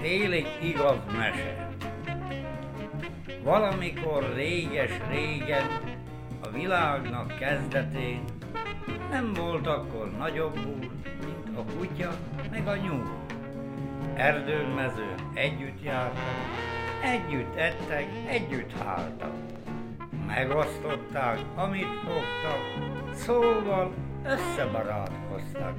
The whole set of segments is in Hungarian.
Félig igaz mese. Valamikor réges-régen, a világnak kezdetén, nem volt akkor nagyobb úr, mint a kutya meg a nyúl. Erdőn mezőn együtt jártak, együtt ettek, együtt háltak. Megosztották, amit fogtak, szóval összebarátkoztak.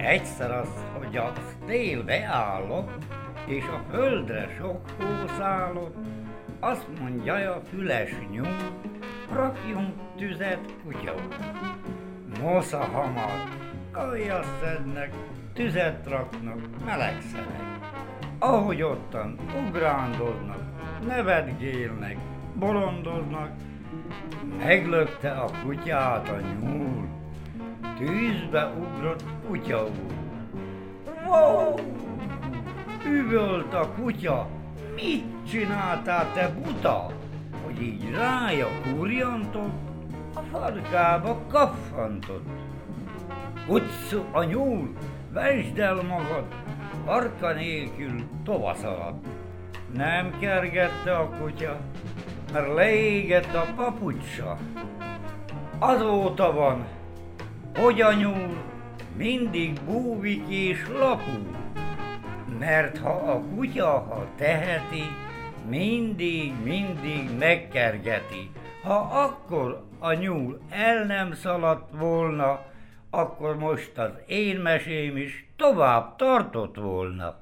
Egyszer az, hogy a tél beállott, és a földre sok hó szállott, azt mondja a füles nyúl, rakjunk tüzet kutya. Mosza hamar, kaja szednek, tüzet raknak, melegszenek. Ahogy ottan ugrándoznak, nevetgélnek, bolondoznak, meglökte a kutyát a nyúl, tűzbe ugrott kutya úr. Wow! Üvölt a kutya, mit csináltál te buta, hogy így rája kurjantott, a farkába kaffantott. Utcu a nyúl, vesd el magad, farka nélkül tovaszaladt. Nem kergette a kutya, mert leégett a papucsa. Azóta van, hogy a nyúl mindig búvik és lapul, mert ha a kutya, ha teheti, mindig, mindig megkergeti. Ha akkor a nyúl el nem szaladt volna, akkor most az én mesém is tovább tartott volna.